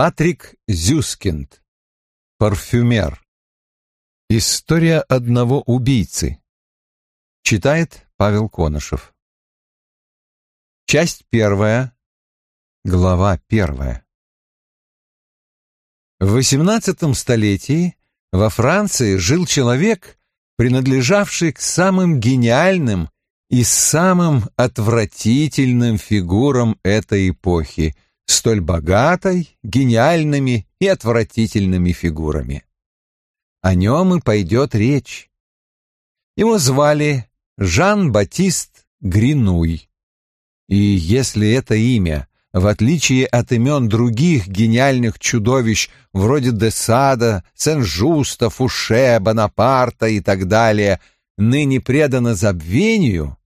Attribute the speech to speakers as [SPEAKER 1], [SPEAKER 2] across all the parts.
[SPEAKER 1] Патрик Зюскинд. Парфюмер. История одного убийцы. Читает Павел Конышев. Часть первая. Глава первая. В XVIII столетии во Франции жил человек, принадлежавший к самым гениальным и самым отвратительным фигурам этой эпохи – столь богатой, гениальными и отвратительными фигурами. О нем и пойдет речь. Его звали Жан-Батист Гринуй. И если это имя, в отличие от имен других гениальных чудовищ вроде Десада, Сен-Жуста, Фуше, Бонапарта и так далее, ныне предано забвению,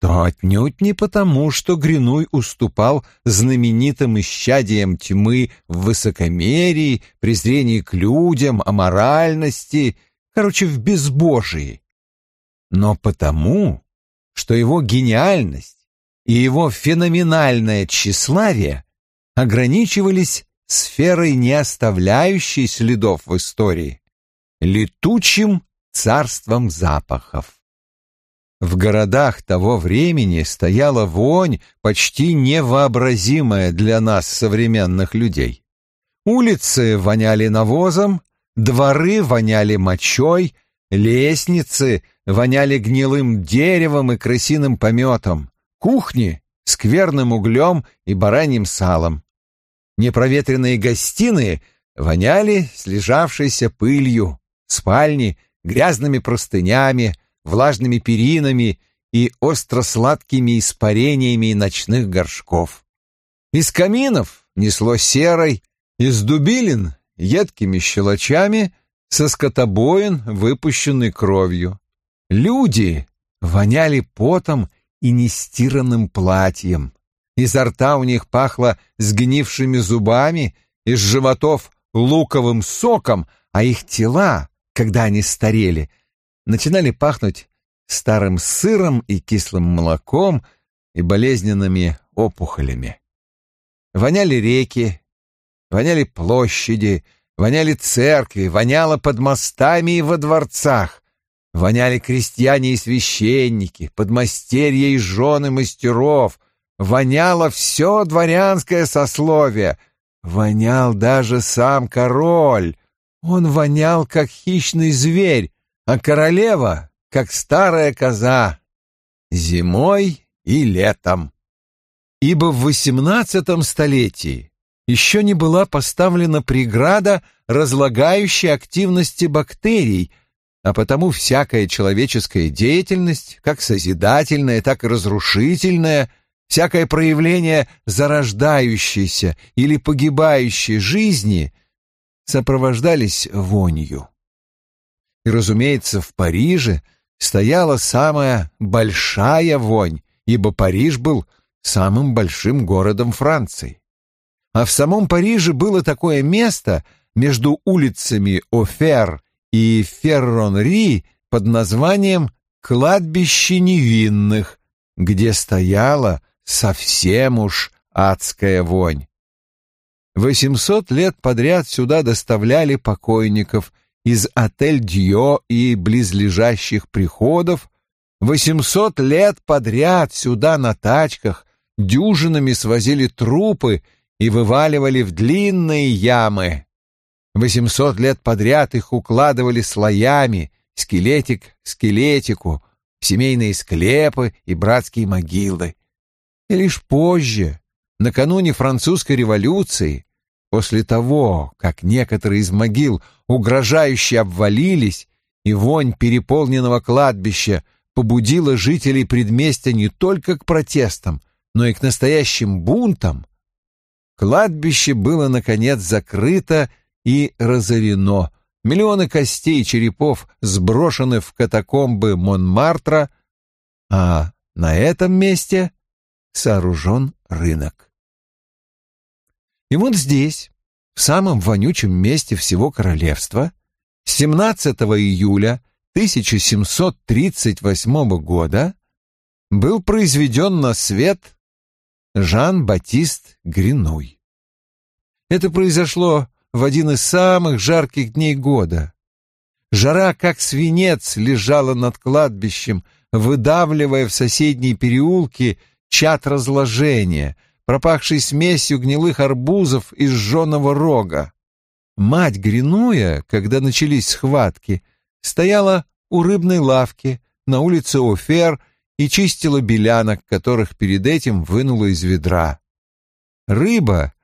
[SPEAKER 1] то отнюдь не потому, что Гринуй уступал знаменитым исчадиям тьмы в высокомерии, презрении к людям, аморальности, короче, в безбожии, но потому, что его гениальность и его феноменальное тщеславие ограничивались сферой, не оставляющей следов в истории, летучим царством запахов. В городах того времени стояла вонь, почти невообразимая для нас, современных людей. Улицы воняли навозом, дворы воняли мочой, лестницы воняли гнилым деревом и крысиным пометом, кухни — скверным углем и бараньим салом. Непроветренные гостиные воняли слежавшейся пылью, спальни — грязными простынями, влажными перинами и остро-сладкими испарениями ночных горшков. Из каминов несло серой, из дубилин — едкими щелочами, со скотобоин, выпущенной кровью. Люди воняли потом и нестиранным платьем. Изо рта у них пахло сгнившими зубами, из животов — луковым соком, а их тела, когда они старели — начинали пахнуть старым сыром и кислым молоком и болезненными опухолями. Воняли реки, воняли площади, воняли церкви, воняло под мостами и во дворцах, воняли крестьяне и священники, подмастерья и жены мастеров, воняло все дворянское сословие, вонял даже сам король, он вонял, как хищный зверь, а королева, как старая коза, зимой и летом. Ибо в XVIII столетии еще не была поставлена преграда разлагающей активности бактерий, а потому всякая человеческая деятельность, как созидательная, так и разрушительная, всякое проявление зарождающейся или погибающей жизни сопровождались вонью. И, разумеется, в Париже стояла самая большая вонь, ибо Париж был самым большим городом Франции. А в самом Париже было такое место между улицами Офер и Ферронри под названием «Кладбище невинных», где стояла совсем уж адская вонь. Восемьсот лет подряд сюда доставляли покойников – из отель-Дьо и близлежащих приходов, восемьсот лет подряд сюда на тачках дюжинами свозили трупы и вываливали в длинные ямы. Восемьсот лет подряд их укладывали слоями, скелетик скелетику, семейные склепы и братские могилы. И лишь позже, накануне французской революции, После того, как некоторые из могил угрожающе обвалились, и вонь переполненного кладбища побудила жителей предместья не только к протестам, но и к настоящим бунтам, кладбище было, наконец, закрыто и разорено. Миллионы костей и черепов сброшены в катакомбы Монмартра, а на этом месте сооружен рынок. И вот здесь, в самом вонючем месте всего королевства, 17 июля 1738 года был произведен на свет Жан-Батист Гринуй. Это произошло в один из самых жарких дней года. Жара, как свинец, лежала над кладбищем, выдавливая в соседние переулки чат разложения, пропахший смесью гнилых арбузов и сжженного рога. Мать Гринуя, когда начались схватки, стояла у рыбной лавки на улице Офер и чистила белянок, которых перед этим вынула из ведра. Рыба,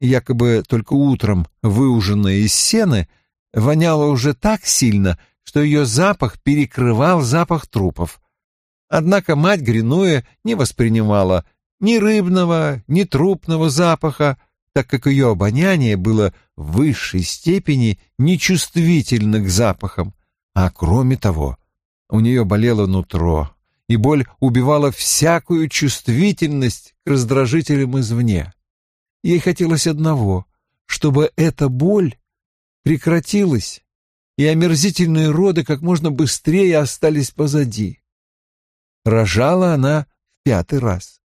[SPEAKER 1] якобы только утром выуженная из сены, воняла уже так сильно, что ее запах перекрывал запах трупов. Однако мать Гринуя не воспринимала ни рыбного, ни трупного запаха, так как ее обоняние было в высшей степени нечувствительно к запахам, а кроме того, у нее болело нутро, и боль убивала всякую чувствительность к раздражителям извне. Ей хотелось одного, чтобы эта боль прекратилась, и омерзительные роды как можно быстрее остались позади. Рожала она в пятый раз.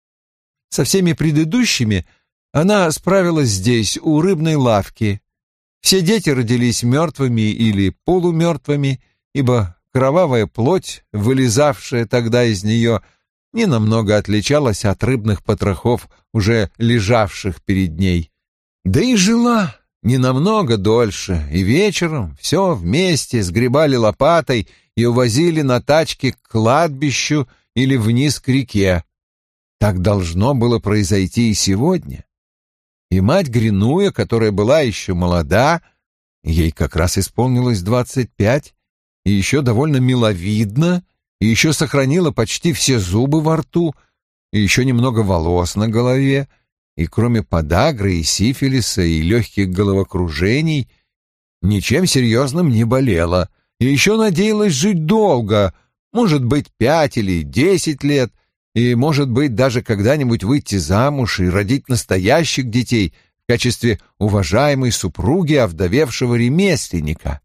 [SPEAKER 1] Со всеми предыдущими она справилась здесь, у рыбной лавки. Все дети родились мертвыми или полумертвыми, ибо кровавая плоть, вылезавшая тогда из нее, ненамного отличалась от рыбных потрохов, уже лежавших перед ней. Да и жила не намного дольше, и вечером все вместе сгребали лопатой и увозили на тачке к кладбищу или вниз к реке. Так должно было произойти и сегодня. И мать Гринуя, которая была еще молода, ей как раз исполнилось двадцать пять, и еще довольно миловидна, и еще сохранила почти все зубы во рту, и еще немного волос на голове, и кроме подагры и сифилиса и легких головокружений, ничем серьезным не болела, и еще надеялась жить долго, может быть, пять или десять лет, и, может быть, даже когда-нибудь выйти замуж и родить настоящих детей в качестве уважаемой супруги овдовевшего ремесленника.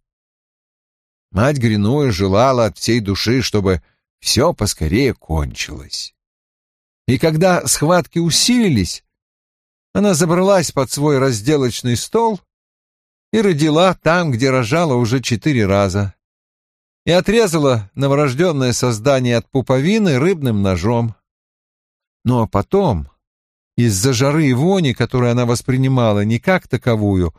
[SPEAKER 1] Мать Гринуя желала от всей души, чтобы все поскорее кончилось. И когда схватки усилились, она забралась под свой разделочный стол и родила там, где рожала уже четыре раза, и отрезала новорожденное создание от пуповины рыбным ножом. Но потом, из-за жары и вони, которую она воспринимала не как таковую,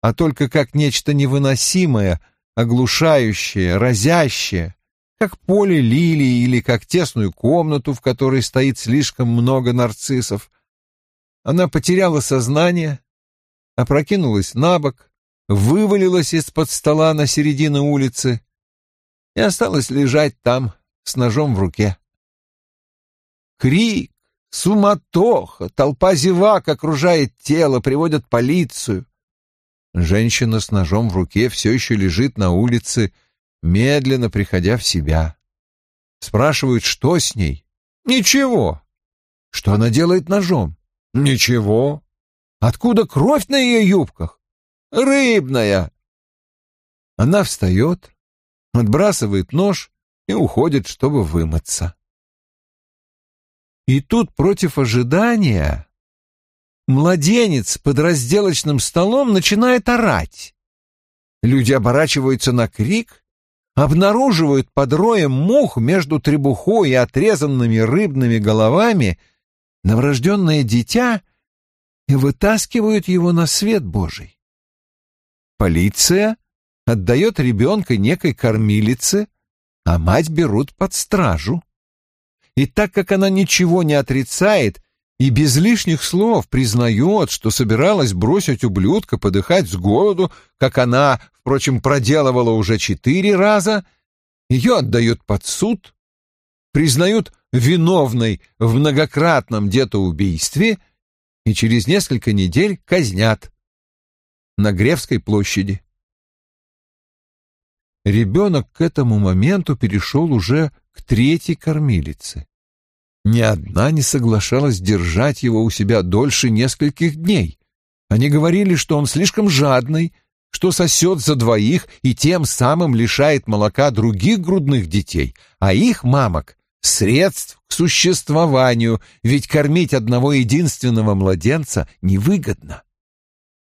[SPEAKER 1] а только как нечто невыносимое, оглушающее, разящее, как поле лилии или как тесную комнату, в которой стоит слишком много нарциссов, она потеряла сознание, опрокинулась на бок, вывалилась из-под стола на середину улицы и осталась лежать там с ножом в руке. Крик, Суматоха, толпа зевак окружает тело, приводят полицию. Женщина с ножом в руке все еще лежит на улице, медленно приходя в себя. Спрашивают, что с ней? Ничего. Что она делает ножом? Ничего. Откуда кровь на ее юбках? Рыбная. Она встает, отбрасывает нож и уходит, чтобы вымыться. И тут против ожидания младенец под разделочным столом начинает орать. Люди оборачиваются на крик, обнаруживают под роем мух между требухой и отрезанными рыбными головами новорожденное дитя и вытаскивают его на свет Божий. Полиция отдает ребенка некой кормилице, а мать берут под стражу. И так как она ничего не отрицает и без лишних слов признает, что собиралась бросить ублюдка подыхать с голоду, как она, впрочем, проделывала уже четыре раза, ее отдают под суд, признают виновной в многократном детоубийстве и через несколько недель казнят на Гревской площади. Ребенок к этому моменту перешел уже к третьей кормилице. Ни одна не соглашалась держать его у себя дольше нескольких дней. Они говорили, что он слишком жадный, что сосет за двоих и тем самым лишает молока других грудных детей, а их мамок — средств к существованию, ведь кормить одного единственного младенца невыгодно.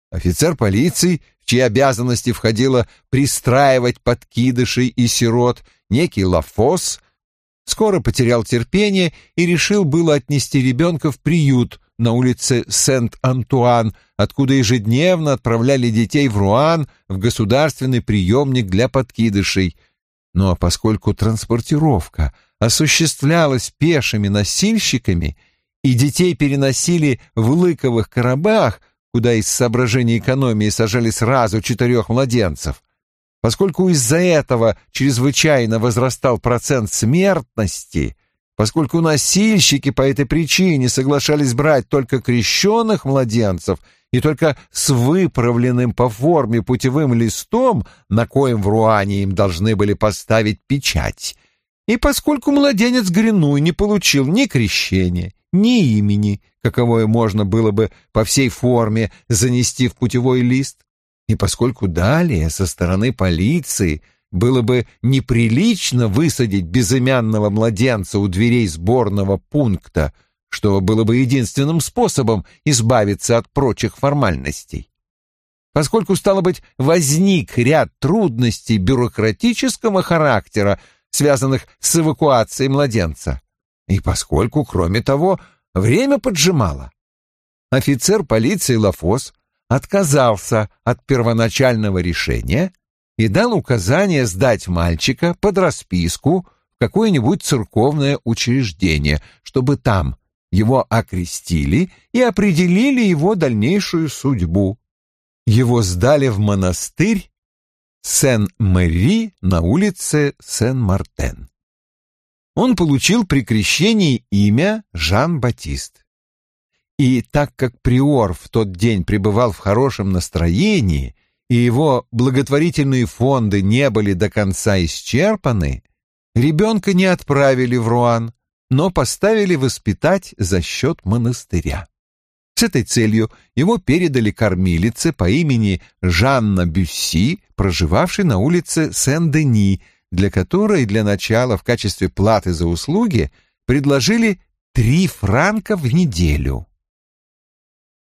[SPEAKER 1] Офицер полиции, в чьи обязанности входило пристраивать подкидышей и сирот, некий Лафос, скоро потерял терпение и решил было отнести ребенка в приют на улице Сент-Антуан, откуда ежедневно отправляли детей в Руан в государственный приемник для подкидышей. Но поскольку транспортировка осуществлялась пешими носильщиками и детей переносили в лыковых коробах, куда из соображений экономии сажали сразу четырех младенцев, поскольку из-за этого чрезвычайно возрастал процент смертности, поскольку носильщики по этой причине соглашались брать только крещенных младенцев и только с выправленным по форме путевым листом, на коем в Руане им должны были поставить печать, и поскольку младенец Гринуй не получил ни крещения, ни имени, каковое можно было бы по всей форме занести в путевой лист, и поскольку далее со стороны полиции было бы неприлично высадить безымянного младенца у дверей сборного пункта, что было бы единственным способом избавиться от прочих формальностей. Поскольку, стало быть, возник ряд трудностей бюрократического характера, связанных с эвакуацией младенца, и поскольку, кроме того, время поджимало, офицер полиции Лафос отказался от первоначального решения и дал указание сдать мальчика под расписку в какое-нибудь церковное учреждение, чтобы там его окрестили и определили его дальнейшую судьбу. Его сдали в монастырь Сен-Мэри на улице Сен-Мартен он получил при крещении имя Жан-Батист. И так как приор в тот день пребывал в хорошем настроении, и его благотворительные фонды не были до конца исчерпаны, ребенка не отправили в Руан, но поставили воспитать за счет монастыря. С этой целью его передали кормилице по имени Жанна Бюсси, проживавшей на улице Сен-Дени, для которой для начала в качестве платы за услуги предложили три франка в неделю.